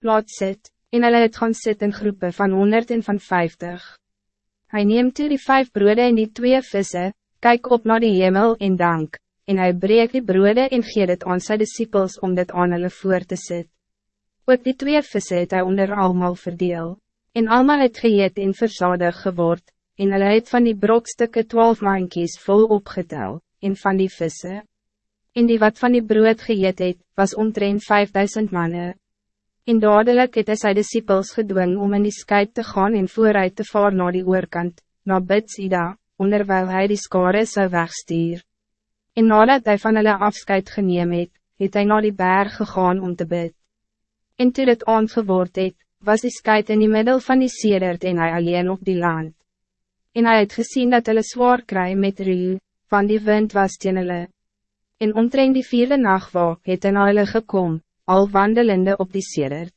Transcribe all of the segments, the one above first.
laat sit, en hulle het gaan sit in groepen van honderd en van vijftig. Hij neemt toe die vijf broeden en die twee vissen, kijk op naar de hemel en dank, en hij breekt die broeden en geeft het aan sy disciples om dit aan hulle voor te sit. Ook die twee vissen het hy onder allemaal verdeel, en allemaal het geëet en verzadig geword, en hulle het van die brokstukken twaalf mankies vol opgetel, en van die vissen. En die wat van die brood geëet het, was omtrent vijfduizend mannen. En dadelijk het hy sy disciples gedwing om in die skuip te gaan en vooruit te vaar naar die oorkant, na Bitsida, onderwijl hij die skare zou wegstuur. En nadat hij van hulle afscheid geneem het, het hy naar die berg gegaan om te bid. En toe het aangeword het, was die skuit in die middel van die sedert en hij alleen op die land. En hij het gezien dat hulle zwaar kry met ruw, van die wind was teen hulle. En omtrent die vierde nacht wa, het hy na hulle gekom, al wandelende op die sedert.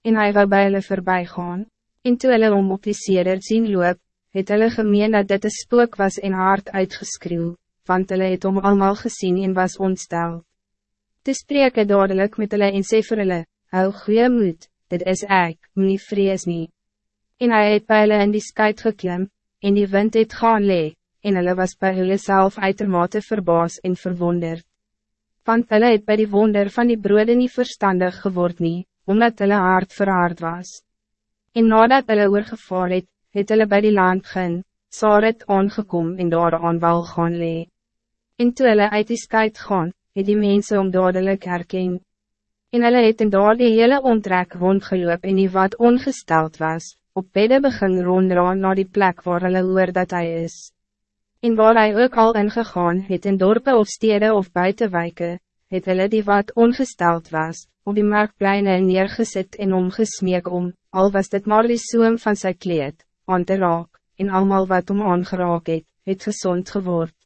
En hij wou bij hulle voorbij gaan, en toe hulle om op die sedert zien loop, het hulle gemeen dat dit een spook was en hard uitgeskreeuw, want hulle het om allemaal gezien en was ontstel. Te spreek het dadelijk met hulle en sê vir hulle, hou goeie moed, dit is ek, nie vrees nie. En hij het by hulle in die skuit geklim, en die wind het gaan lee, en hulle was by hulle self uitermate verbaas en verwonderd want hulle het by die wonder van die broode niet verstandig geword nie, omdat hulle hart verhaard was. En nadat hulle oorgevaar het, het hulle by die land gen, Saret aangekom en daar aan wal gaan lee. En toe hulle uit die skuit gaan, het die mense om dadelijk herken. En hulle het in daar die hele ontrek rondgeloop en die wat ongesteld was, op bedde begin rondraan naar die plek waar hulle hoor dat hij is. En waar hij ook al ingegaan het in dorpen of steden of buitenwijken, het hulle die wat ongesteld was, op die marktpleine neergezet en omgesmeek om, al was dit maar die soem van zijn kleed, aan te raak, en allemaal wat om aangeraak het, het gezond geword.